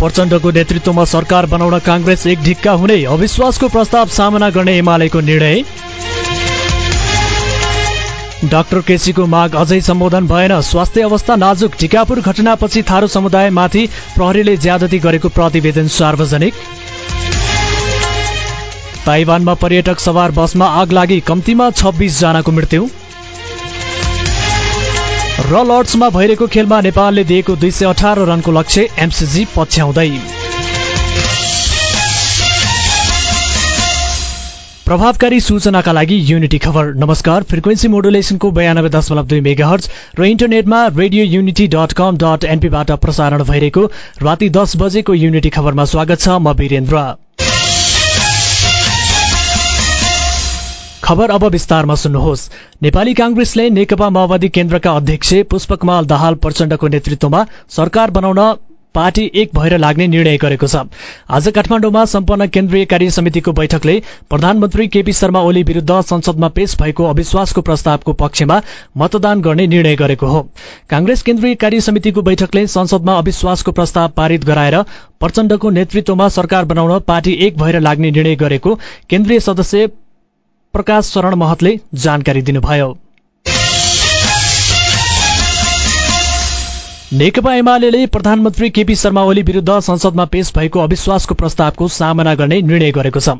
प्रचण्डको नेतृत्वमा सरकार बनाउन काङ्ग्रेस एक ढिक्का हुने अविश्वासको प्रस्ताव सामना गर्ने एमालेको निर्णय। डाक्टर केसीको माग अझै सम्बोधन भएन। स्वास्थ्य अवस्था नाजुक टिकापुर घटनापछि थारू समुदायमाथि प्रहरीले ज्यादती गरेको प्रतिवेदन सार्वजनिक। ताइवानमा पर्यटक सवार बसमा आग लागि कम्तीमा छब्बिस जनाको मृत्यु। र लर्ड्समा भइरहेको खेलमा नेपालले दिएको दुई सय अठार रनको लक्ष्य एमसिजी पछ्याउँदै। प्रभावकारी सूचनाका लागि युनिटी खबर। नमस्कार फ्रिक्वेन्सी मोडुलेसनको बयानब्बे दशमलव दुई मेगा र इन्टरनेटमा radio unity dot com dot एनपीबाट प्रसारण भइरहेको राति दस बजेको युनिटी खबरमा स्वागत छ म वीरेन्द्र। खबर अब विस्तारमा सुन्नुहोस्। नेपाली कांग्रेसले नेकपा माओवादी केन्द्रका अध्यक्ष पुष्पकमाल दाहाल प्रचण्डको नेतृत्वमा सरकार बनाउन पार्टी एक भएर लाग्ने निर्णय गरेको छ। आज काठमाडौँमा सम्पन्न केन्द्रीय कार्य समितिको बैठकले प्रधानमन्त्री केपी शर्मा ओली विरूद्ध संसदमा पेश भएको अविश्वासको प्रस्तावको पक्षमा मतदान गर्ने निर्णय गरेको हो। कांग्रेस केन्द्रीय कार्य समितिको बैठकले संसदमा अविश्वासको प्रस्ताव पारित गराएर प्रचण्डको नेतृत्वमा सरकार बनाउन पार्टी एक भएर लाग्ने निर्णय गरेको केन्द्रीय सदस्य प्रकाश शरण महतले जानकारी दिनुभयो। नेकपा एमाले प्रधानमन्त्री केपी शर्मा ओली विरूद्ध संसदमा पेश भएको अविश्वासको प्रस्तावको सामना गर्ने निर्णय गरेको छ।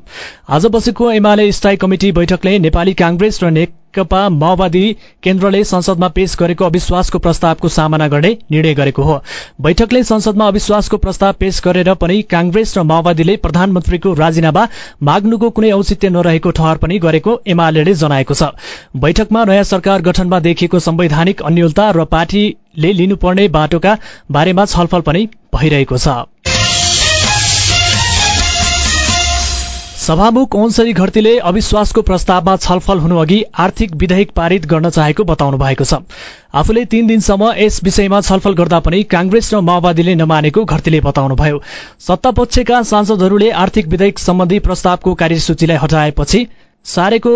आज बसेको एमाले स्थायी कमिटी बैठकले नेपाली कांग्रेस र नेकपा माओवादी केन्द्रले संसदमा पेश गरेको अविश्वासको प्रस्तावको सामना गर्ने निर्णय गरेको हो। बैठकले संसदमा अविश्वासको प्रस्ताव पेश गरेर पनि कांग्रेस र माओवादीले प्रधानमन्त्रीको राजीनामा माग्नुको कुनै औचित्य नरहेको ठहर पनि गरेको एमाले जनाएको छ। बैठकमा नयाँ सरकार गठनमा देखिएको संवैधानिक अन्यलता र पार्टीले लिनुपर्ने बाटोका बारेमा छलफल पनि भइरहेको छ। सभामुख ओन्सरी घरतीले अविश्वासको प्रस्तावमा छलफल हुनुअघि आर्थिक विधेयक पारित गर्न चाहेको बताउनु भएको छ। आफूले तीन दिनसम्म यस विषयमा छलफल गर्दा पनि कांग्रेस र माओवादीले नमानेको घरतीले बताउनुभयो। सत्तापक्षका सांसदहरूले आर्थिक विधेयक सम्बन्धी प्रस्तावको कार्यसूचीलाई हटाएपछि सारेको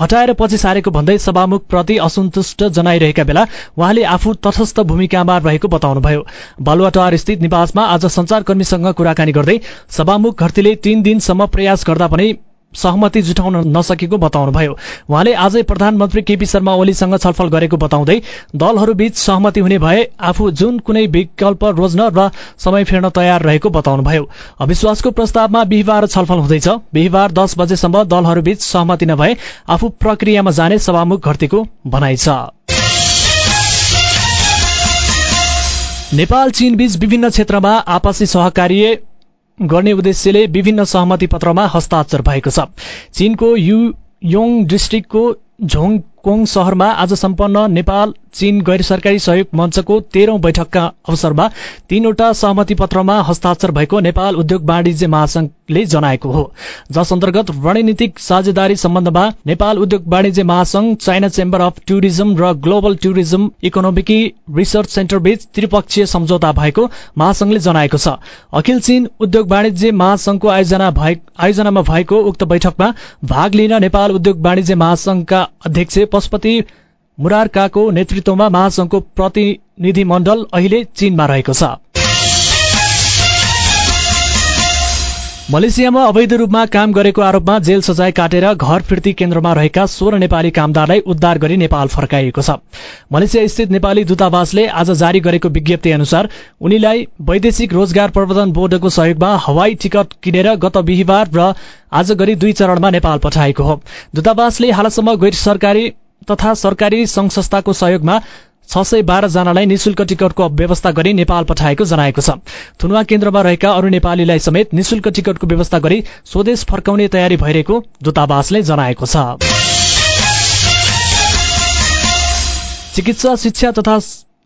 हटाएर पछि सारेको भन्दै सभामुख प्रति असन्तुष्ट जनाइरहेका बेला उहाँले आफू तटस्थ भूमिकामा रहेको बताउनुभयो। बालुवाटार स्थित निवासमा आज संचारकर्मीसँग कुराकानी गर्दै सभामुख घरतीले तीन दिनसम्म प्रयास गर्दा पनि सहमति जुटाउन नसकेको बताउनुभयो। उहाँले आजै प्रधानमन्त्री केपी शर्मा ओलीसँग छलफल गरेको बताउँदै दलहरूबीच सहमति हुने भए आफू जुन कुनै विकल्प रोज्न र समय फेर्न तयार रहेको बताउनुभयो। अविश्वासको प्रस्तावमा बिहिबार छलफल हुँदैछ। बिहिबार दस बजेसम्म दलहरूबीच सहमति नभए आफू प्रक्रियामा जाने सभामुख घरतीको भनाइ छ। नेपाल चीनबीच विभिन्न क्षेत्रमा आपसी सहकार्य गर्ने उद्देश्यले विभिन्न सहमति पत्रमा हस्ताक्षर भएको छ। चीनको यु योङ डिस्ट्रिक्टको झोङकोङ शहरमा आज सम्पन्न नेपाल चीन गैर सरकारी सहयोग मञ्चको तेह्रौं बैठकका अवसरमा तीनवटा सहमति पत्रमा हस्ताक्षर भएको नेपाल उद्योग वाणिज्य महासंघले जनाएको हो। जस अन्तर्गत रणनीतिक साझेदारी सम्बन्धमा नेपाल उद्योग वाणिज्य महासंघ चाइना चेम्बर अफ टुरिज्म र global tourism economic research centre बीच त्रिपक्षीय सम्झौता भएको महासंघले जनाएको छ। अखिल चीन उद्योग वाणिज्य महासंघको आयोजनामा भएको उक्त बैठकमा भाग लिन नेपाल उद्योग वाणिज्य महासंघका अध्यक्ष पशुपति मुरारकाको नेतृत्वमा महासंघको प्रतिनिधि मण्डल अहिले चीनमा रहेको छ। मलेसियामा अवैध रूपमा काम गरेको आरोपमा जेल सजाय काटेर घर फिर्ती केन्द्रमा रहेका सोह्र नेपाली कामदारलाई उद्धार गरी नेपाल फर्काइएको छ। मलेसिया स्थित नेपाली दूतावासले आज जारी गरेको विज्ञप्ति अनुसार उनीलाई वैदेशिक रोजगार प्रवर्धन बोर्डको सहयोगमा हवाई टिकट किनेर गत बिहिबार र आज गरी दुई चरणमा नेपाल पठाएको हो। दूतावासले हालसम्म गैर सरकारी तथा सरकारी संघ संस्थाको सहयोगमा छ सय बाह्र जनालाई निशुल्क टिकटको व्यवस्था गरी नेपाल पठाएको जनाएको छ। थुनुवा केन्द्रमा रहेका अरू नेपालीलाई समेत निशुल्क टिकटको व्यवस्था गरी स्वदेश फर्काउने तयारी भइरहेको दूतावासले जनाएको छ। चिकित्सा शिक्षा तथा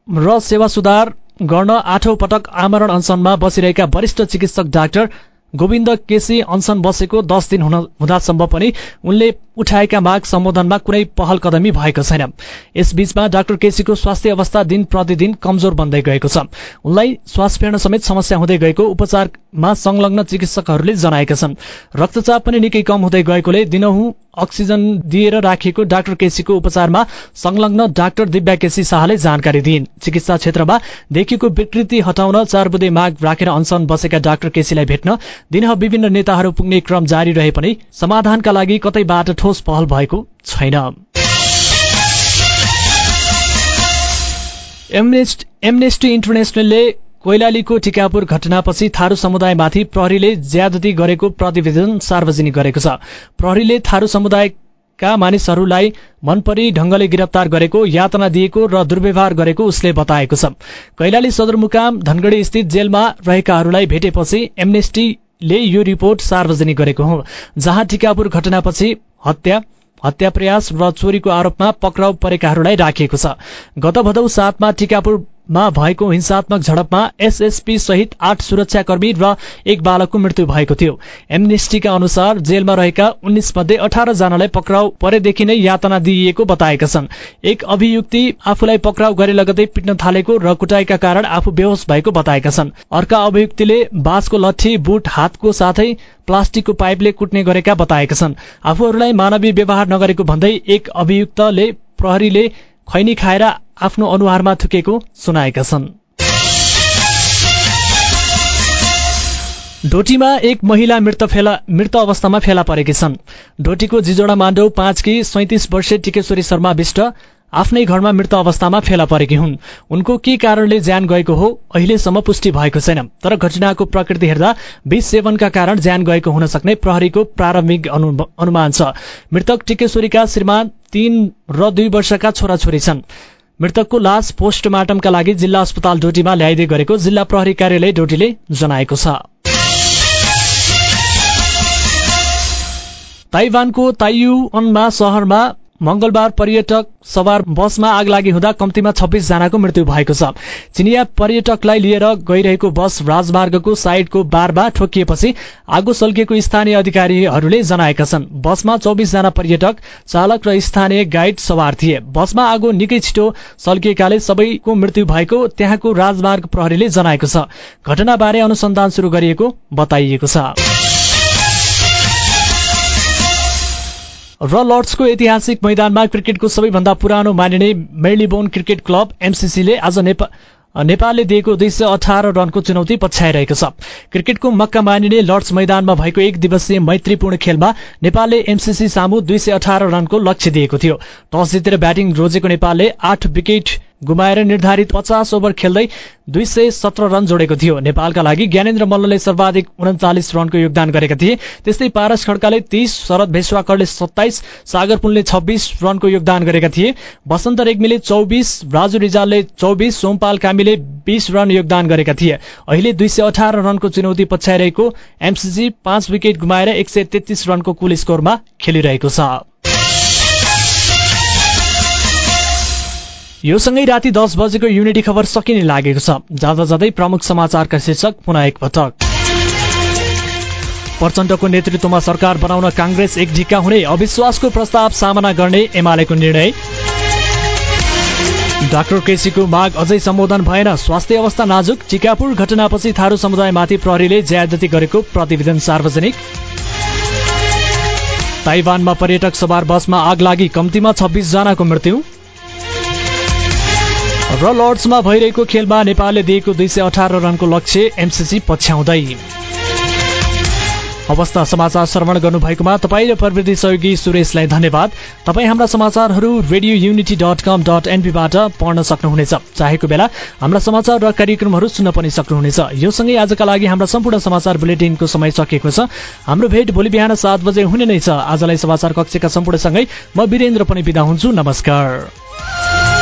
र सेवा सुधार गर्न आठौं पटक आमरण अनसनमा बसिरहेका वरिष्ठ चिकित्सक डाक्टर गोविन्द केसी अनसन बसेको दस दिन हुँदासम्म पनि उनले उठाएका माग सम्बोधनमा कुनै पहल कदमी भएको छैन। यसबीचमा डाक्टर केसीको स्वास्थ्य अवस्था दिन प्रतिदिन कमजोर बन्दै गएको छ। उनलाई श्वास फेर्न समेत समस्या हुँदै गएको उपचारमा संलग्न चिकित्सकहरूले जनाएका छन्। रक्तचाप पनि निकै कम हुँदै गएकोले दिनहुँ अक्सिजन दिएर राखिएको डाक्टर केसीको उपचारमा संलग्न डाक्टर दिव्या केसी शाहले जानकारी दिइन्। चिकित्सा क्षेत्रमा देखिएको विकृति हटाउन चार बुधे माग राखेर अनसन बसेका डाक्टर केसीलाई भेट्न दिन विभिन्न नेताहरू पुग्ने क्रम जारी रहे पनि समाधानका लागि कतैबाट ठोस पहल भएको छैन। एमनेस्टी इन्टरनेसनलले कोइलालीको टिकापुर घटनापछि थारू समुदायमाथि प्रहरीले ज्यादती गरेको प्रतिवेदन सार्वजनिक गरेको छ। प्रहरीले थारू समुदायका मानिसहरूलाई मनपरी ढंगले गिरफ्तार गरेको यातना दिएको र दुर्व्यवहार गरेको उसले बताएको छ। कैलाली सदरमुकाम धनगढ़ी स्थित जेलमा रहेकाहरूलाई भेटेपछि एमनेस्टीले यो रिपोर्ट सार्वजनिक गरेको हो। जहाँ टिकापुर घटनापछि हत्या हत्या प्रयास र चोरीको आरोपमा पक्राउ परेकाहरूलाई राखिएको छ। गत भदौ सातमा टिकापुरमा भएको हिंसात्मक झडपमा एसएसपी सहित आठ सुरक्षाकर्मी र एक बालकको मृत्यु भएको थियो। एमनेस्टीका अनुसार जेलमा रहेका उन्नाइस मध्ये अठार जनालाई पक्राउ परेदेखि नै यातना दिइएको बताएका छन्। एक अभियुक्ति आफूलाई पक्राउ गरे लगतै पिट्न थालेको र कुटाइका कारण आफू बेहोस भएको बताएका छन्। अर्का अभियुक्तिले बाँसको लट्ठी बुट हातको साथै प्लास्टिकको पाइपले कुट्ने गरेका बताएका छन्। आफूहरूलाई मानवीय व्यवहार नगरेको भन्दै एक अभियुक्तले प्रहरीले खैनी खाएर आफ्नो अनुहारमा थुकेको सुनाएका छन्। डोटीमा एक महिला मृत फेला मृत अवस्थामा फेला परेकी छन्। डोटीको जिजोडा माण्डौ पाँचकी सैतिस वर्षीय टिकेश्वरी शर्मा विष्ट आफ्नै घरमा मृत अवस्थामा फेला परेकी हुन्। उनको के कारणले ज्यान गएको हो अहिलेसम्म पुष्टि भएको छैन। तर घटनाको प्रकृति हेर्दा विष सेवनका कारण ज्यान गएको हुन सक्ने प्रहरीको प्रारम्भिक अनुमान छ। मृतक टिकेश्वरीका श्रीमान तीन र दुई वर्षका छोराछोरी छन्। मृतकको लास पोस्टमार्टमका लागि जिल्ला अस्पताल डोटीमा ल्याइदिए गरेको जिल्ला प्रहरी कार्यालय डोटीले जनाएको छ। ताइवानको ताइयुअनमा शहरमा मंगलबार पर्यटक सवार बसमा आग लागि हुँदा कम्तीमा छब्बीस जनाको मृत्यु भएको छ। चिनिया पर्यटकलाई लिएर गइरहेको बस राजमार्गको साइडको बारमा ठोकिएपछि आगो सल्किएको स्थानीय अधिकारीहरूले जनाएका छन्। बसमा चौबिस जना पर्यटक चालक र स्थानीय गाइड सवार थिए। बसमा आगो निकै छिटो सल्किएकाले सबैको मृत्यु भएको त्यहाँको राजमार्ग प्रहरीले जनाएको छ। घटनाबारे अनुसन्धान शुरू गरिएको बताइएको छ। र लर्ड्सको ऐतिहासिक मैदानमा क्रिकेटको सबैभन्दा पुरानो मानिने मेर्लिबोन क्रिकेट क्लब एमसीसीले आज नेपालले दिएको दुई सय अठार रनको चुनौती पछ्याइरहेको छ। क्रिकेटको मक्का मानिने लर्ड्स मैदानमा भएको एक दिवसीय मैत्रीपूर्ण खेलमा नेपालले एमसीसी सामु दुई सय अठार रनको लक्ष्य दिएको थियो। टस जितेर ब्याटिङ रोजेको नेपालले आठ विकेट गुमाएर निर्धारित पचास ओभर खेल्दै दुई सय सत्र रन जोडेको थियो। नेपालका लागि ज्ञानेन्द्र मल्लले सर्वाधिक उन्चालिस रनको योगदान गरेका थिए। त्यस्तै पारस खड्काले तीस शरद भेषवाकरले सत्ताइस सागर छब्बीस रनको योगदान गरेका थिए। वसन्त रेग्मीले चौबिस राजु रिजालले चौबिस सोमपाल कामीले बीस रन योगदान गरेका थिए। अहिले दुई सय अठार रनको चुनौती पछ्याइरहेको एमसीसी पाँच विकेट गुमाएर एक सय तेत्तीस रनको कुल स्कोरमा खेलिरहेको छ। यो सँगै राति दस बजेको युनिटी खबर सकिने लागेको छ। जाँदा जाँदै प्रमुख समाचारका शीर्षक पुनः एकपटक प्रचण्डको नेतृत्वमा सरकार बनाउन काङ्ग्रेस एक ढिक्का हुने अविश्वासको प्रस्ताव सामना गर्ने एमालेको निर्णय। डाक्टर केसीको माग अझै सम्बोधन भएन। स्वास्थ्य अवस्था नाजुक। टिकापुर घटनापछि थारू समुदायमाथि प्रहरीले ज्यादती गरेको प्रतिवेदन सार्वजनिक। ताइवानमा पर्यटक सवार बसमा आग लागि कम्तीमा छब्बिस जनाको मृत्यु। र लर्ड्समा भइरहेको खेलमा नेपालले दिएको दुई सय अठार रनको लक्ष्य एमसिसी पछ्याउँदै। अवस्था समाचार श्रवण गर्नुभएकोमा तपाईँ र प्रविधि सहयोगी सुरेशलाई धन्यवाद। तपाईँ हाम्रा समाचारहरू radio unity dot com dot एनपीबाट पढ्न सक्नुहुनेछ। चाहेको बेला हाम्रा समाचार र कार्यक्रमहरू सुन्न पनि सक्नुहुनेछ। यो सँगै आजका लागि हाम्रा सम्पूर्ण समाचार बुलेटिनको समय सकिएको छ। हाम्रो भेट भोलि बिहान सात बजे हुने नै छ। आजलाई समाचार कक्षका सम्पूर्णसँगै म वीरेन्द्र पनि बिदा हुन्छु। नमस्कार।